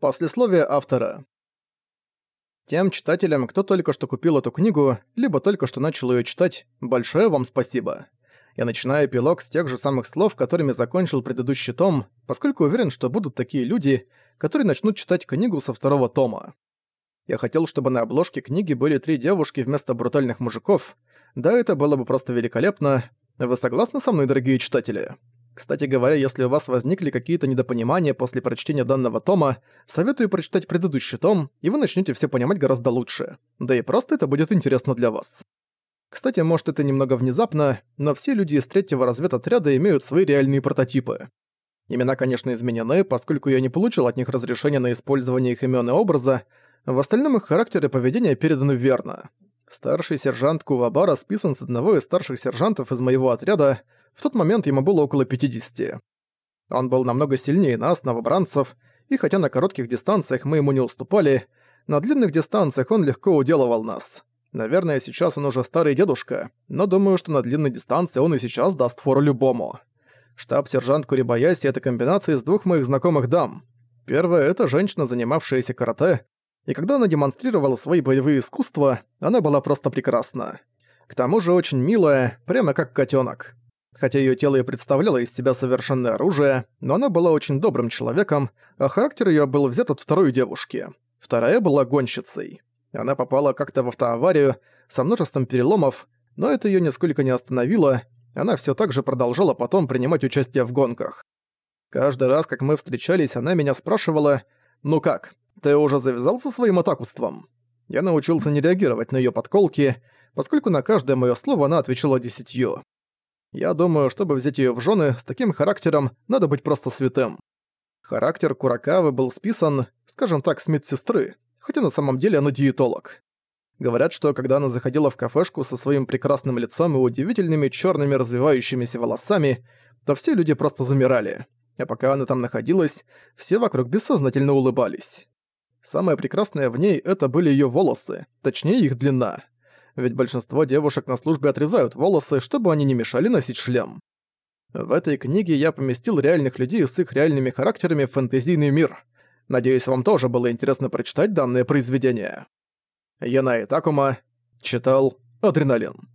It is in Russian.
Послесловие автора. Тем читателям, кто только что купил эту книгу, либо только что начал её читать, большое вам спасибо. Я начинаю эпилог с тех же самых слов, которыми закончил предыдущий том, поскольку уверен, что будут такие люди, которые начнут читать книгу со второго тома. Я хотел, чтобы на обложке книги были три девушки вместо брутальных мужиков. Да, это было бы просто великолепно. Вы согласны со мной, дорогие читатели? Кстати говоря, если у вас возникли какие-то недопонимания после прочтения данного тома, советую прочитать предыдущий том, и вы начнете все понимать гораздо лучше. Да и просто это будет интересно для вас. Кстати, может это немного внезапно, но все люди из третьего разведотряда имеют свои реальные прототипы. Имена, конечно, изменены, поскольку я не получил от них разрешения на использование их имен и образа, в остальном их характер и поведение переданы верно. Старший сержант Кувабара списан с одного из старших сержантов из моего отряда, в тот момент ему было около 50. Он был намного сильнее нас, новобранцев, и хотя на коротких дистанциях мы ему не уступали, на длинных дистанциях он легко уделывал нас. Наверное, сейчас он уже старый дедушка, но думаю, что на длинной дистанции он и сейчас даст фору любому. Штаб-сержант Курибаяси — это комбинация из двух моих знакомых дам. Первая — это женщина, занимавшаяся карате, и когда она демонстрировала свои боевые искусства, она была просто прекрасна. К тому же очень милая, прямо как котенок. Хотя ее тело и представляло из себя совершенное оружие, но она была очень добрым человеком, а характер ее был взят от второй девушки. Вторая была гонщицей. Она попала как-то в автоаварию со множеством переломов, но это ее нисколько не остановило, она все так же продолжала потом принимать участие в гонках. Каждый раз, как мы встречались, она меня спрашивала «Ну как, ты уже завязал со своим атакуством?» Я научился не реагировать на ее подколки, поскольку на каждое мое слово она отвечала десятью. Я думаю, чтобы взять её в жены, с таким характером надо быть просто святым. Характер Куракавы был списан, скажем так, с медсестры, хотя на самом деле она диетолог. Говорят, что когда она заходила в кафешку со своим прекрасным лицом и удивительными чёрными развивающимися волосами, то все люди просто замирали. А пока она там находилась, все вокруг бессознательно улыбались. Самое прекрасное в ней это были её волосы, точнее их длина ведь большинство девушек на службе отрезают волосы, чтобы они не мешали носить шлем. В этой книге я поместил реальных людей с их реальными характерами в фэнтезийный мир. Надеюсь, вам тоже было интересно прочитать данное произведение. Яна Такума читал «Адреналин».